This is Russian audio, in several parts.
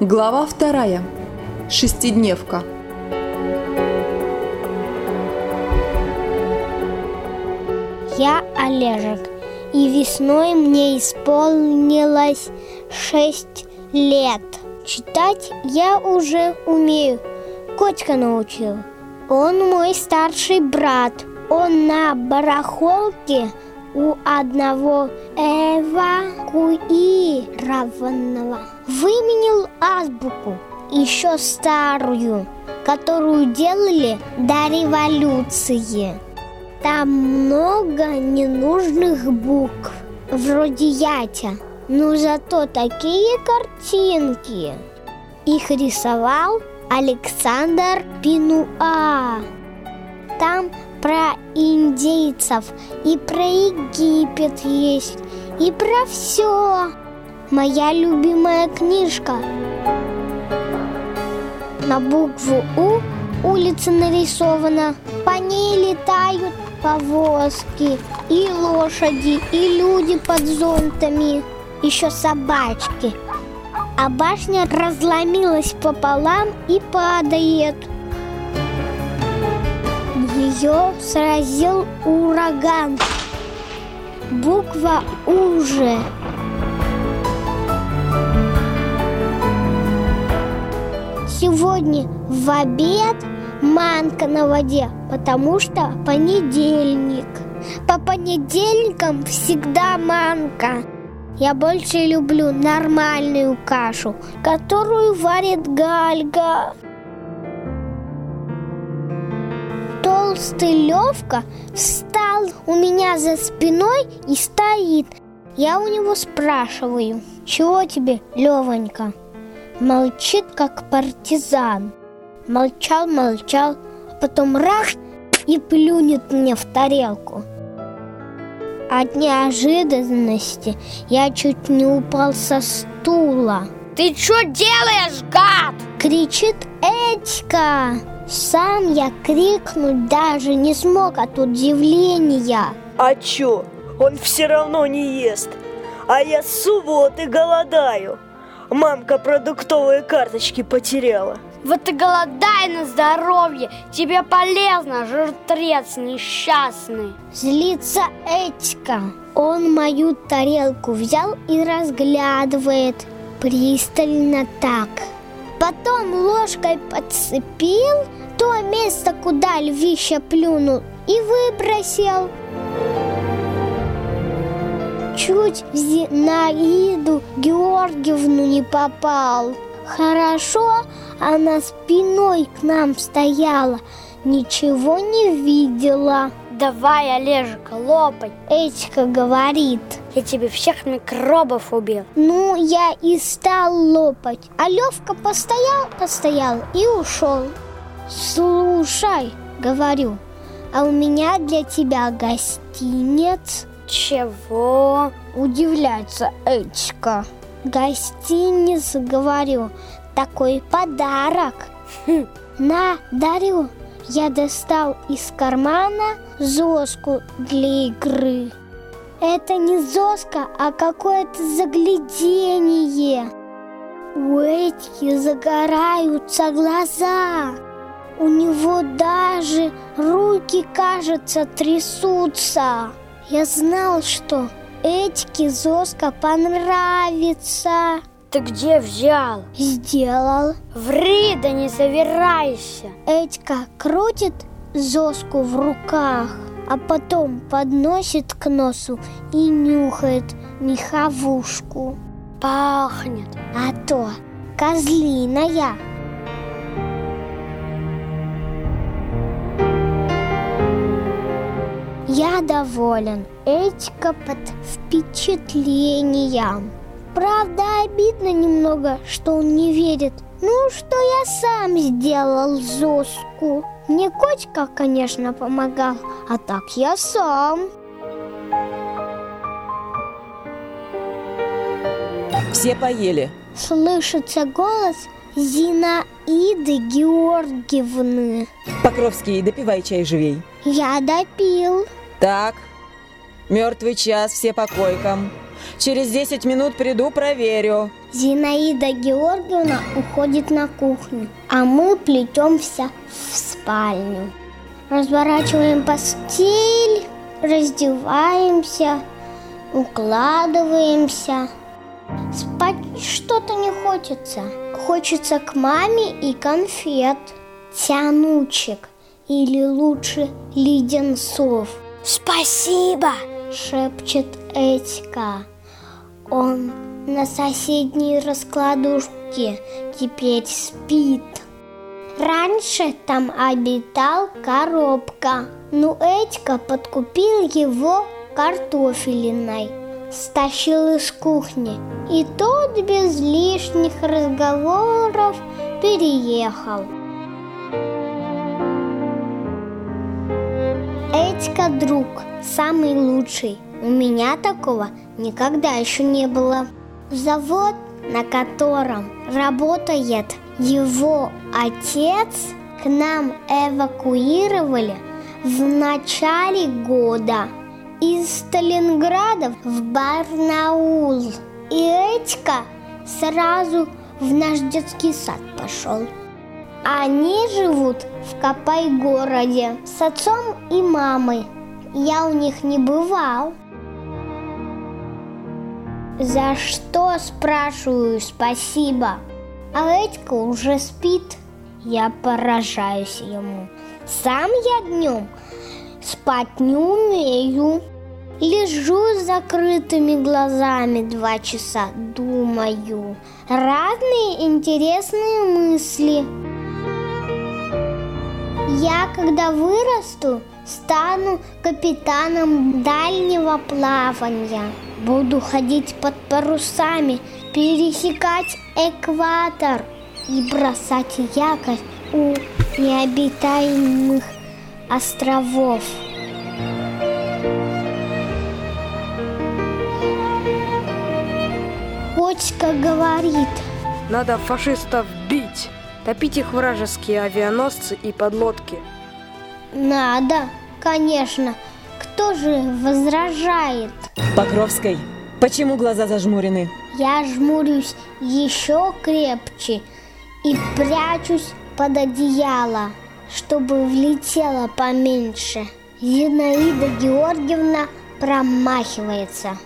Глава вторая. Шестидневка. Я Олежек, и весной мне исполнилось шесть лет. Читать я уже умею, котика научил. Он мой старший брат. Он на барахолке у одного эвакуированного выменил азбуку, еще старую, которую делали до революции. Там много ненужных букв, вроде ятя, но зато такие картинки. Их рисовал Александр Пинуа. Там про индейцев и про Египет есть, и про все. Моя любимая книжка. На букву У улица нарисована. По ней летают повозки, и лошади, и люди под зонтами, еще собачки. А башня разломилась пополам и падает. Ее сразил ураган. Буква уже. Сегодня в обед манка на воде, потому что понедельник. По понедельникам всегда манка. Я больше люблю нормальную кашу, которую варит Гальга. Толстый Левка встал у меня за спиной и стоит. Я у него спрашиваю, чего тебе, Левонька? Молчит, как партизан. Молчал, молчал, а потом раз и плюнет мне в тарелку. От неожиданности я чуть не упал со стула. Ты что делаешь, гад? Кричит Этька. Сам я крикнуть даже не смог от удивления. А чё? Он все равно не ест. А я с субботы голодаю. Мамка продуктовые карточки потеряла. Вот и голодай на здоровье. Тебе полезно, жиртрец несчастный. Злится Этька. Он мою тарелку взял и разглядывает пристально так. Потом ложкой подцепил то место, куда львище плюнул, и выбросил. Чуть в Зинаиду Георгиевну не попал. Хорошо, она спиной к нам стояла, ничего не видела. Давай, Олежек, лопай. Этика говорит. Я тебе всех микробов убил. Ну, я и стал лопать. А Левка постоял, постоял и ушел. Слушай, говорю, а у меня для тебя гостинец. Чего? Удивляется Этика. Гостиниц, говорю, такой подарок. Хм. На, дарю. Я достал из кармана зоску для игры. Это не зоска, а какое-то заглядение. У Этики загораются глаза. У него даже руки, кажется, трясутся. Я знал, что Этике Зоска понравится. Ты где взял? Сделал. Ври, да не завирайся. Этька крутит Зоску в руках, а потом подносит к носу и нюхает меховушку. Пахнет. А то козлиная. Я доволен. Этика под впечатлением. Правда, обидно немного, что он не верит. Ну, что я сам сделал Зоску. Мне котика, конечно, помогал, а так я сам. Все поели. Слышится голос Зинаиды Георгиевны. Покровский, допивай чай живей. Я допил. Так, мертвый час, все по койкам. Через 10 минут приду, проверю. Зинаида Георгиевна уходит на кухню, а мы плетемся в спальню. Разворачиваем постель, раздеваемся, укладываемся. Спать что-то не хочется. Хочется к маме и конфет, тянучек или лучше леденцов. Спасибо! шепчет Этька. Он на соседней раскладушке теперь спит. Раньше там обитал коробка, но Этька подкупил его картофелиной. Стащил из кухни, и тот без лишних разговоров переехал. Этька друг, самый лучший. У меня такого никогда еще не было. Завод, на котором работает его отец, к нам эвакуировали в начале года из Сталинграда в Барнаул. И Этька сразу в наш детский сад пошел. Они живут в Копай-городе с отцом и мамой. Я у них не бывал. За что, спрашиваю, спасибо. А Этька уже спит. Я поражаюсь ему. Сам я днем спать не умею. Лежу с закрытыми глазами два часа, думаю. Разные интересные мысли. Я, когда вырасту, стану капитаном дальнего плавания. Буду ходить под парусами, пересекать экватор и бросать якорь у необитаемых островов. Котика говорит, Надо фашистов бить, топить их вражеские авианосцы и подлодки. надо, конечно, кто же возражает? Покровской, почему глаза зажмурены? Я жмурюсь еще крепче и прячусь под одеяло, чтобы влетело поменьше. Зинаида Георгиевна промахивается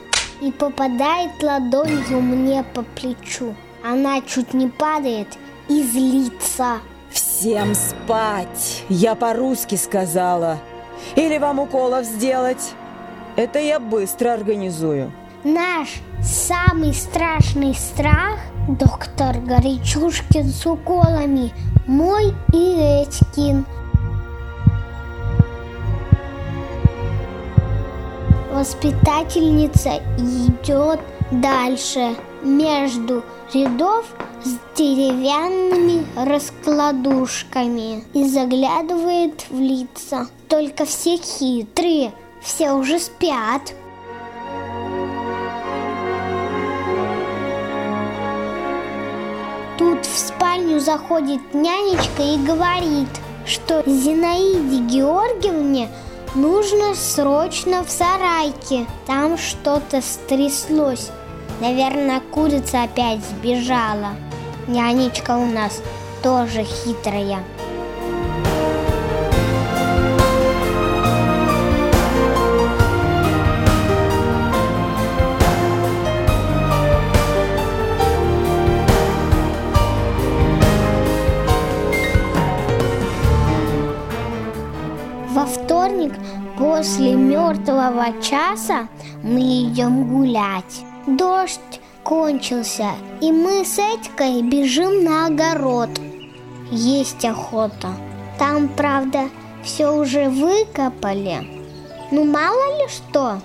и попадает ладонью мне по плечу. Она чуть не падает и злится. Всем спать! Я по-русски сказала. Или вам уколов сделать? Это я быстро организую. Наш самый страшный страх – доктор Горячушкин с уколами, мой и Этькин. Воспитательница идет дальше, между рядов с деревянными раскладушками и заглядывает в лица. Только все хитрые, все уже спят. Тут в спальню заходит нянечка и говорит, что Зинаиде Георгиевне нужно срочно в сарайке. Там что-то стряслось. Наверное, курица опять сбежала. Нянечка у нас тоже хитрая. Во вторник после мертвого часа мы идем гулять. Дождь кончился, и мы с Этькой бежим на огород. Есть охота. Там, правда, все уже выкопали. Ну, мало ли что.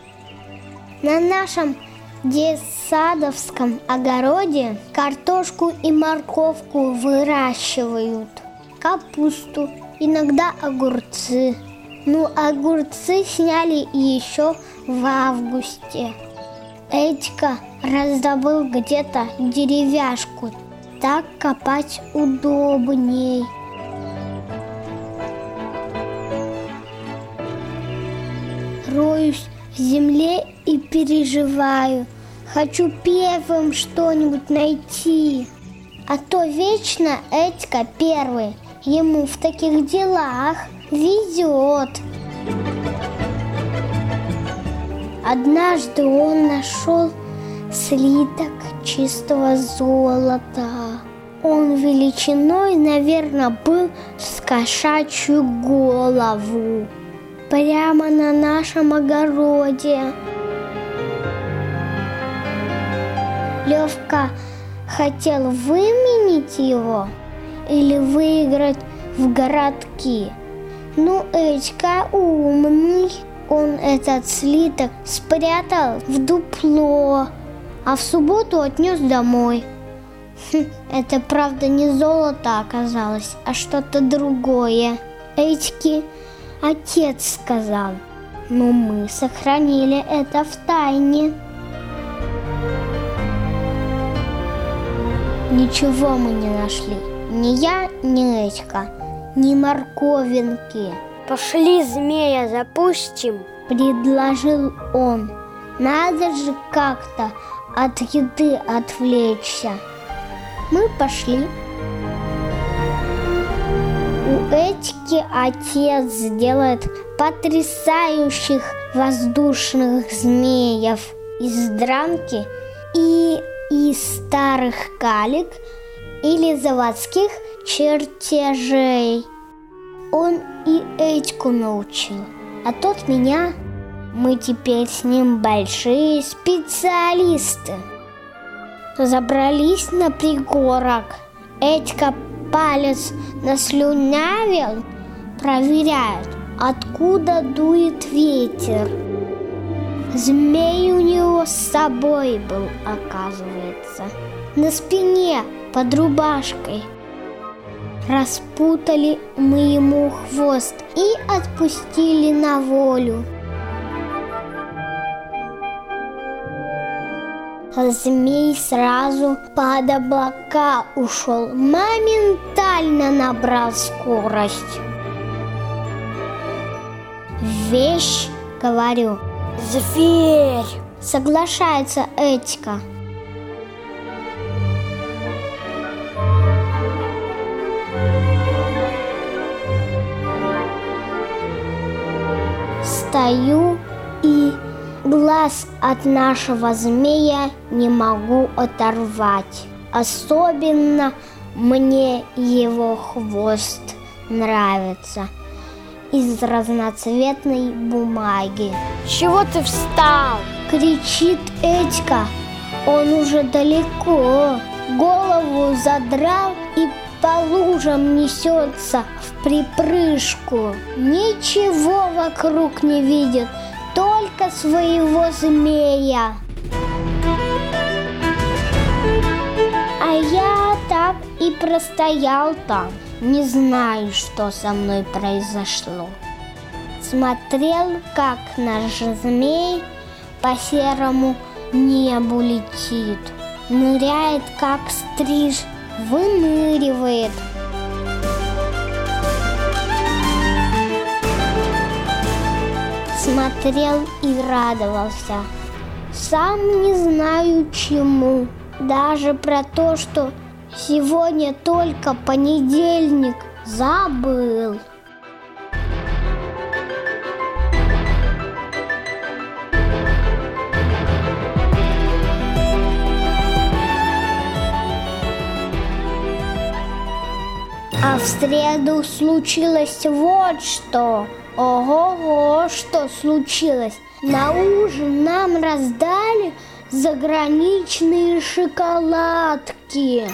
На нашем детсадовском огороде картошку и морковку выращивают. Капусту, иногда огурцы. Ну, огурцы сняли еще в августе. Этька раздобыл где-то деревяшку. Так копать удобней. Роюсь в земле и переживаю, Хочу первым что-нибудь найти. А то вечно Этька первый. Ему в таких делах везет. Однажды он нашел слиток чистого золота. Он величиной, наверное, был с кошачью голову. Прямо на нашем огороде. Левка хотел выменить его или выиграть в городки. Ну, Эчка умный, он этот слиток спрятал в дупло, а в субботу отнес домой. Хм, это правда не золото оказалось, а что-то другое. Эчки отец сказал, но мы сохранили это в тайне. Ничего мы не нашли. Ни я, ни Эчка, ни морковинки. Пошли змея запустим. Предложил он. Надо же как-то от еды отвлечься. Мы пошли. У Этики отец сделает потрясающих воздушных змеев из дранки и из старых калик или заводских чертежей. Он и Этьку научил, а тот меня. Мы теперь с ним большие специалисты. Забрались на пригорок. Этька палец наслюнявил, проверяет, откуда дует ветер. Змей у него с собой был, оказывается. На спине, под рубашкой. Распутали мы ему хвост и отпустили на волю. Змей сразу под облака ушел, моментально набрал скорость. Вещь, говорю, Зверь. соглашается Этика. Стою и глаз от нашего змея не могу оторвать. Особенно мне его хвост нравится из разноцветной бумаги. Чего ты встал? Кричит Этька, он уже далеко, голову задрал и по лужам несется в припрыжку. Ничего вокруг не видит, только своего змея. А я так и простоял там, не знаю, что со мной произошло. Смотрел, как наш змей по серому небу летит, ныряет, как стриж, выныривает. Смотрел и радовался. Сам не знаю чему. Даже про то, что сегодня только понедельник, забыл. А в среду случилось вот что. Ого-го, что случилось. На ужин нам раздали заграничные шоколадки.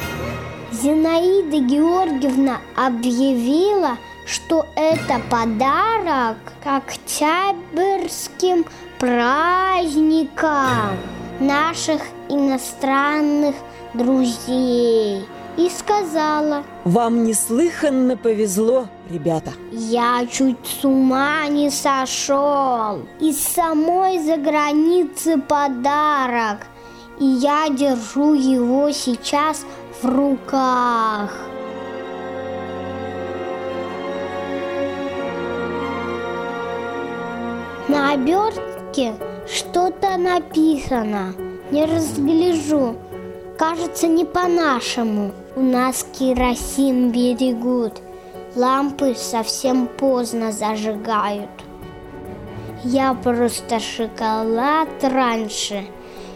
Зинаида Георгиевна объявила, что это подарок к октябрьским праздникам наших иностранных друзей. И сказала, Вам неслыханно повезло, ребята. я чуть с ума не сошел. Из самой за границы подарок. И я держу его сейчас в руках. На обертке что-то написано. не разгляжу. Кажется, не по-нашему. У нас керосин берегут. Лампы совсем поздно зажигают. Я просто шоколад раньше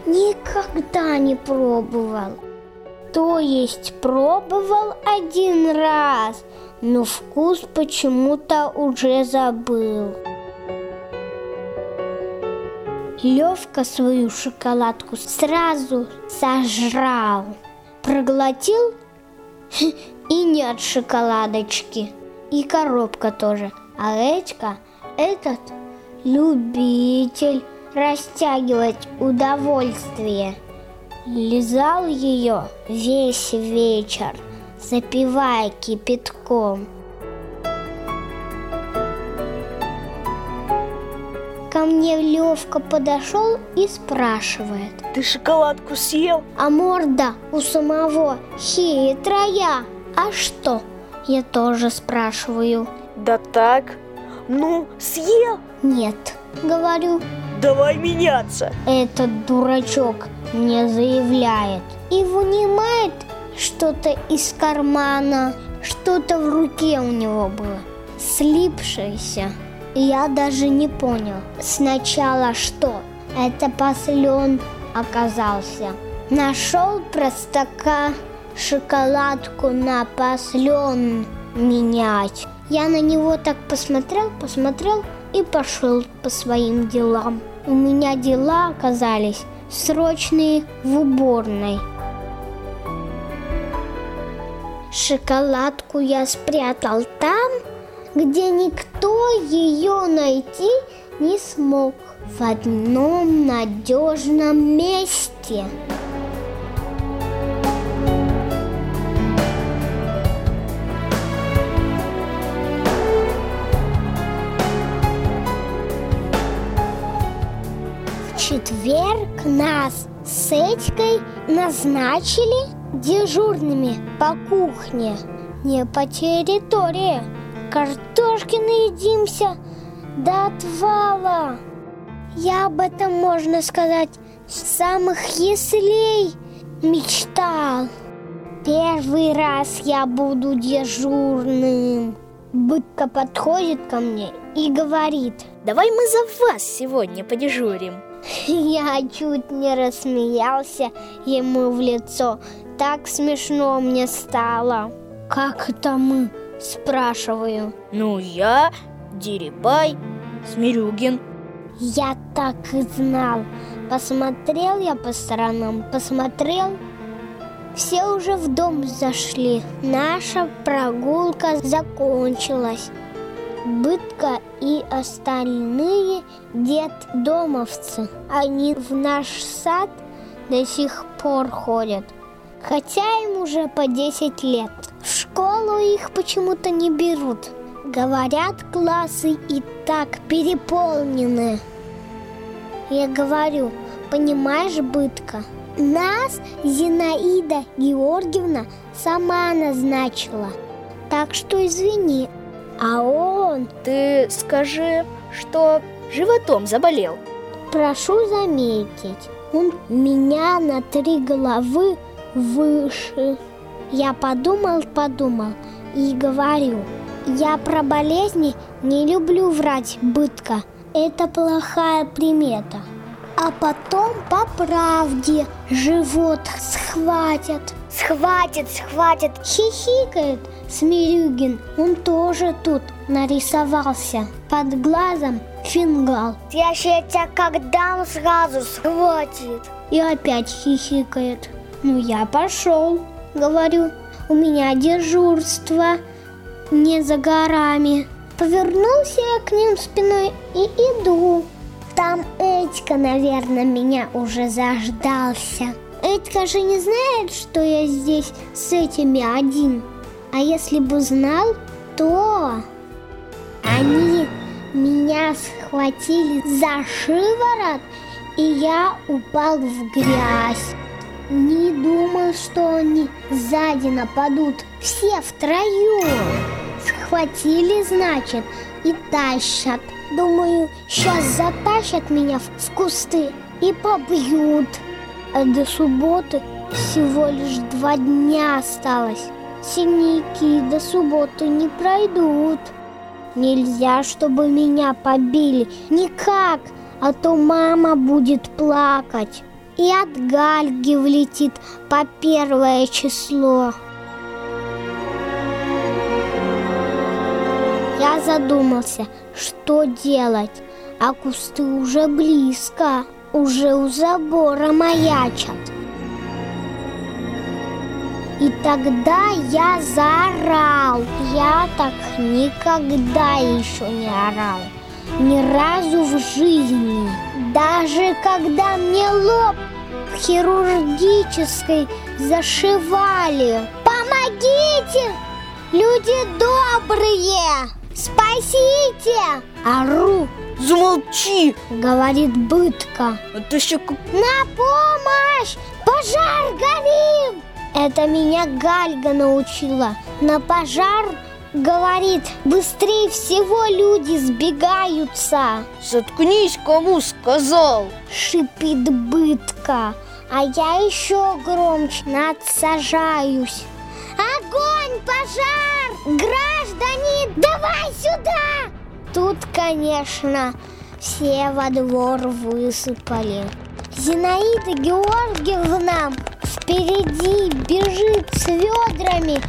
никогда не пробовал. То есть пробовал один раз, но вкус почему-то уже забыл. Левка свою шоколадку сразу сожрал, проглотил и нет шоколадочки, и коробка тоже. А Эчка, этот любитель растягивать удовольствие, лизал ее весь вечер, запивая кипятком – Ко мне Левка подошел и спрашивает. Ты шоколадку съел? А морда у самого хитрая. А что? Я тоже спрашиваю. Да так. Ну, съел? Нет, говорю. Давай меняться. Этот дурачок мне заявляет и вынимает что-то из кармана. Что-то в руке у него было, слипшееся. Я даже не понял сначала, что это послен оказался. Нашел простака шоколадку на послен менять. Я на него так посмотрел, посмотрел и пошел по своим делам. У меня дела оказались срочные в уборной. Шоколадку я спрятал там, где никто ее найти не смог в одном надежном месте. Четверг нас с Этькой назначили дежурными по кухне, не по территории. Картошки наедимся до отвала. Я об этом, можно сказать, с самых яслей мечтал. Первый раз я буду дежурным. Бытка подходит ко мне и говорит. Давай мы за вас сегодня подежурим. Я чуть не рассмеялся ему в лицо. Так смешно мне стало. Как это мы? Спрашиваю. Ну, я, Дерибай, Смирюгин. Я так и знал. Посмотрел я по сторонам, посмотрел. Все уже в дом зашли. Наша прогулка закончилась. Бытка и остальные детдомовцы. Они в наш сад до сих пор ходят. Хотя им уже по 10 лет. В школу их почему-то не берут. Говорят, классы и так переполнены. Я говорю, понимаешь, Бытка, нас Зинаида Георгиевна сама назначила. Так что извини. А он... Ты скажи, что животом заболел. Прошу заметить, он меня на три головы выше. Я подумал, подумал и говорю, я про болезни не люблю врать бытка. Это плохая примета. А потом по правде живот схватят. Схватит, схватит. Хихикает Смирюгин. Он тоже тут нарисовался. Под глазом фингал. Я еще тебя как дам сразу схватит. И опять хихикает. Ну, я пошел, говорю. У меня дежурство не за горами. Повернулся я к ним спиной и иду. Там Этька, наверное, меня уже заждался. Этька же не знает, что я здесь с этими один. А если бы знал, то они меня схватили за шиворот, и я упал в грязь. Не думал, что они сзади нападут. Все втроем. Схватили, значит, и тащат. Думаю, сейчас затащат меня в кусты и побьют. А до субботы всего лишь два дня осталось. Синяки до субботы не пройдут. Нельзя, чтобы меня побили. Никак, а то мама будет плакать. И от Гальги влетит по первое число. Я задумался, что делать, а кусты уже близко, уже у забора маячат. И тогда я заорал. Я так никогда еще не орал. Ни разу в жизни. Даже когда мне лоб в хирургической зашивали. Помогите! Люди добрые! Спасите! Ору, Замолчи! говорит бытка. А то еще На помощь! Пожар горим! Это меня Гальга научила. На пожар, говорит, быстрее всего люди сбегаются. Заткнись, кому сказал. Шипит бытка, а я еще громче надсажаюсь. Огонь, пожар! Граждане, давай сюда! Тут, конечно, все во двор высыпали. Зинаида Георгиевна впереди бежит с ведрами,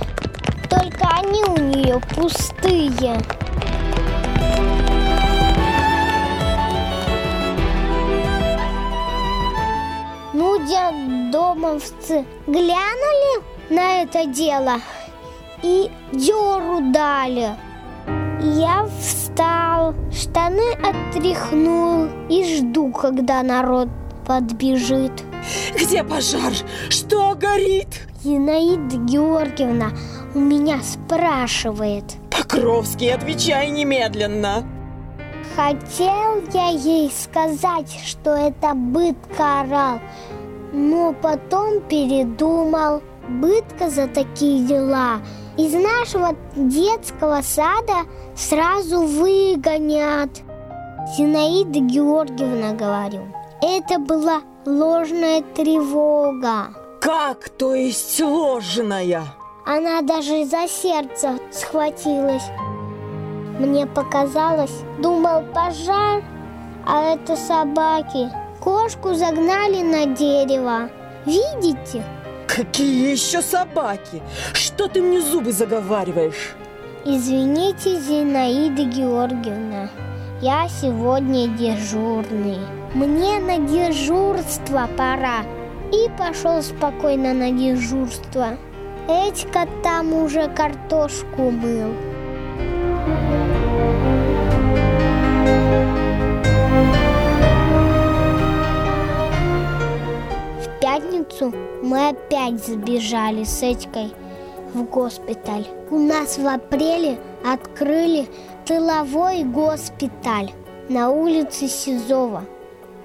только они у нее пустые. Ну, детдомовцы глянули на это дело и дёру дали. Я встал, штаны отряхнул и жду, когда народ подбежит. Где пожар? Что горит? Зинаида Георгиевна у меня спрашивает. Покровский, отвечай немедленно. Хотел я ей сказать, что это бытка орал, но потом передумал. Бытка за такие дела из нашего детского сада сразу выгонят. Зинаида Георгиевна, говорю, это была ложная тревога. Как, то есть сложная? Она даже за сердце схватилась. Мне показалось, думал пожар, а это собаки. Кошку загнали на дерево. Видите? Какие еще собаки? Что ты мне зубы заговариваешь? Извините, Зинаида Георгиевна, я сегодня дежурный. Мне на дежурство пора. И пошел спокойно на дежурство. Этька там уже картошку мыл. В пятницу мы опять сбежали с Этькой в госпиталь. У нас в апреле открыли тыловой госпиталь на улице Сизова.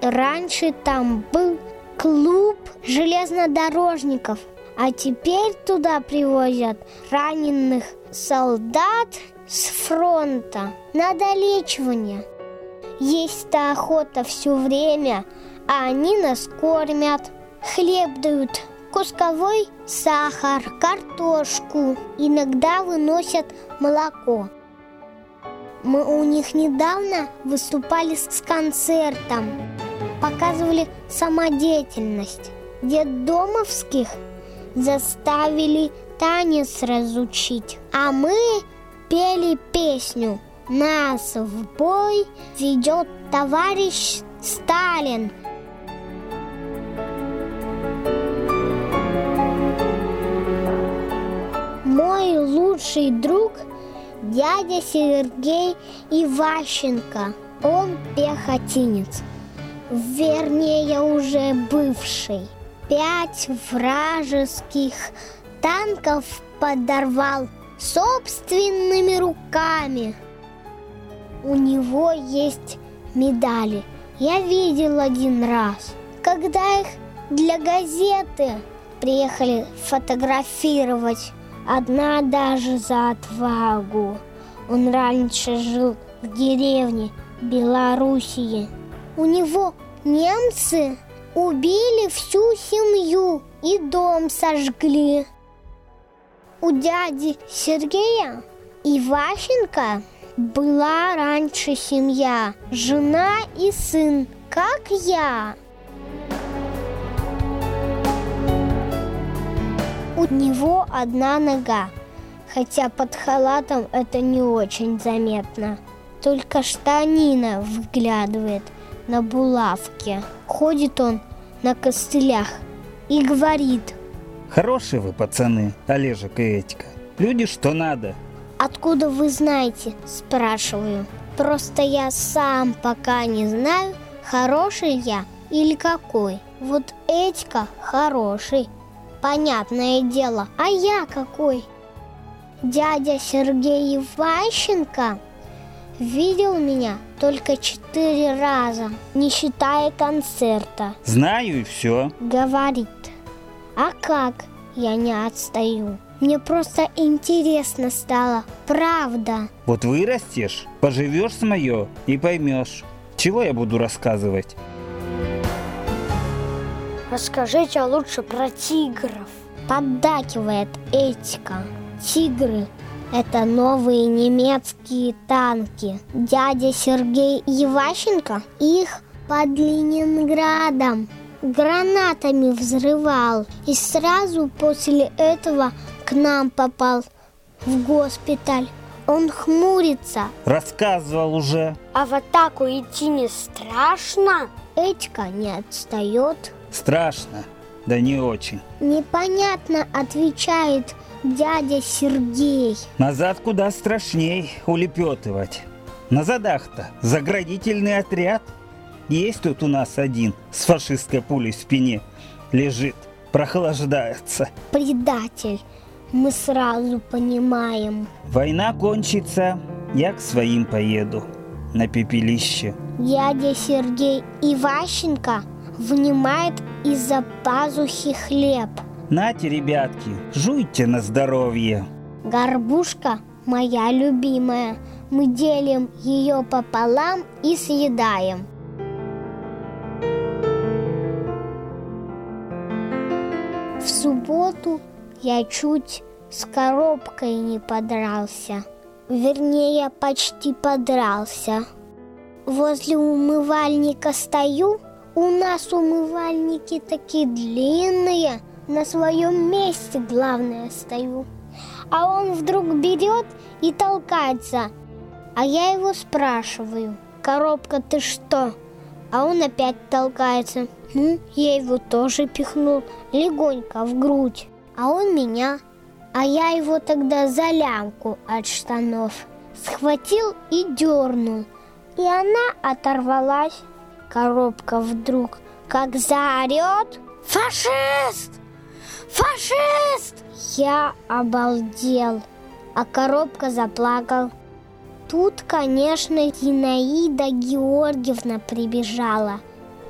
Раньше там был клуб железнодорожников, а теперь туда привозят раненых солдат с фронта на долечивание. Есть-то охота все время, а они нас кормят. Хлеб дают, кусковой сахар, картошку. Иногда выносят молоко. Мы у них недавно выступали с концертом. Показывали самодеятельность. Детдомовских заставили танец разучить. А мы пели песню «Нас в бой ведет товарищ Сталин». Мой лучший друг дядя Сергей Иващенко. Он пехотинец. Вернее, уже бывший. Пять вражеских танков подорвал собственными руками. У него есть медали. Я видел один раз, когда их для газеты приехали фотографировать. Одна даже за отвагу. Он раньше жил в деревне Белоруссии. У него немцы Убили всю семью и дом сожгли. У дяди Сергея Иващенко была раньше семья, жена и сын, как я. У него одна нога, хотя под халатом это не очень заметно. Только штанина выглядывает на булавке. Ходит он на костылях и говорит, Хорошие вы, пацаны, Олежек и Этика. Люди что надо. «Откуда вы знаете?» – спрашиваю. Просто я сам пока не знаю, хороший я или какой. Вот Этика хороший, понятное дело. А я какой? Дядя Сергей Иващенко видел меня только четыре раза, не считая концерта. Знаю и все. Говорит, а как я не отстаю? Мне просто интересно стало, правда. Вот вырастешь, поживешь с мое и поймешь, чего я буду рассказывать. Расскажите лучше про тигров. Поддакивает Этика. Тигры – это новые немецкие танки. Дядя Сергей Иващенко их под Ленинградом гранатами взрывал. И сразу после этого к нам попал в госпиталь. Он хмурится. Рассказывал уже. А в атаку идти не страшно? Этика не отстает. Страшно, да не очень. Непонятно отвечает дядя Сергей. Назад куда страшней улепетывать. На задах-то заградительный отряд. Есть тут у нас один с фашистской пулей в спине. Лежит, прохлаждается. Предатель. Мы сразу понимаем. Война кончится, я к своим поеду. На пепелище. Дядя Сергей Иващенко вынимает из-за пазухи хлеб. Нате, ребятки, жуйте на здоровье. Горбушка моя любимая. Мы делим ее пополам и съедаем. В субботу я чуть с коробкой не подрался. Вернее, почти подрался. Возле умывальника стою. У нас умывальники такие длинные. На своем месте, главное, стою. А он вдруг берет и толкается. А я его спрашиваю, коробка ты что? А он опять толкается. Ну, я его тоже пихнул легонько в грудь. А он меня. А я его тогда за лямку от штанов схватил и дернул. И она оторвалась. Коробка вдруг как заорет. Фашист! Фашист! Я обалдел, а коробка заплакал. Тут, конечно, Зинаида Георгиевна прибежала,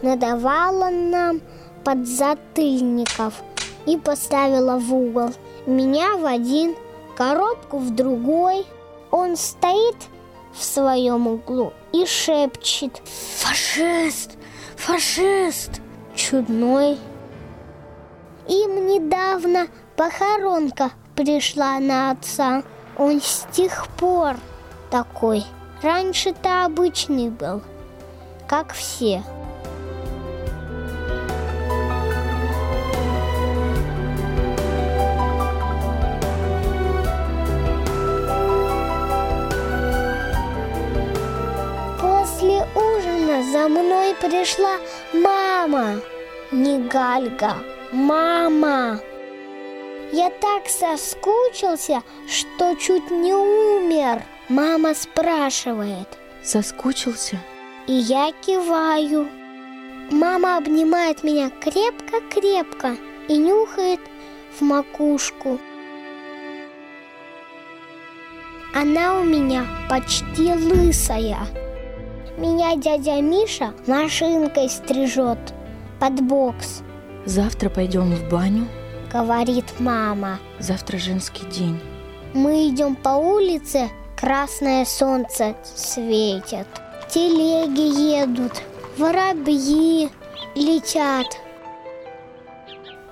надавала нам подзатыльников и поставила в угол. Меня в один, коробку в другой. Он стоит в своем углу и шепчет «Фашист! Фашист!» Чудной. Им недавно похоронка пришла на отца. Он с тех пор такой. Раньше-то обычный был, как все. После ужина за мной пришла мама, не Гальга, мама. Я так соскучился, что чуть не умер. Мама спрашивает, Соскучился? и я киваю. Мама обнимает меня крепко-крепко и нюхает в макушку. Она у меня почти лысая. Меня дядя Миша машинкой стрижет под бокс, Завтра пойдем в баню. говорит мама. Завтра женский день. Мы идем по улице, красное солнце светит. Телеги едут, воробьи, летят.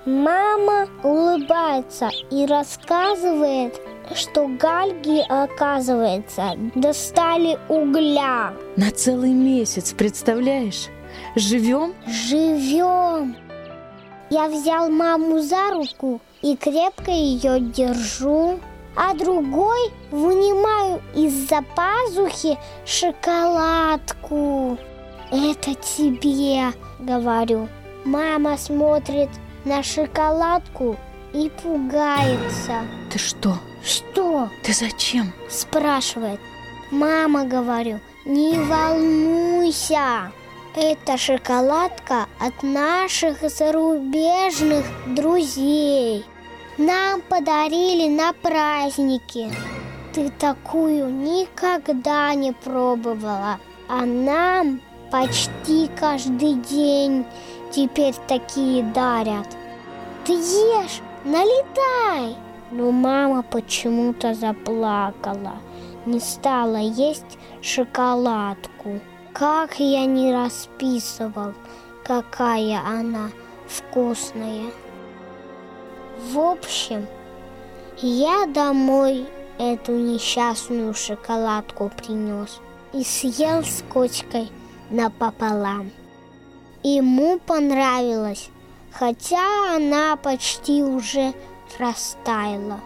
Мама улыбается и рассказывает, что гальги, оказывается, достали угля. На целый месяц, представляешь? Живем? Живем. Я взял маму за руку и крепко ее держу, а другой вынимаю из-за пазухи шоколадку. Это тебе, говорю. Мама смотрит на шоколадку и пугается. Ты что? Что? Ты зачем? Спрашивает. Мама, говорю, не волнуйся. Это шоколадка от наших зарубежных друзей. Нам подарили на праздники. Ты такую никогда не пробовала. А нам почти каждый день теперь такие дарят. Ты ешь, налетай. Но мама почему-то заплакала. Не стала есть шоколадку. Как я не расписывал, какая она вкусная. В общем, я домой эту несчастную шоколадку принес и съел с кочкой напополам. Ему понравилось, хотя она почти уже растаяла.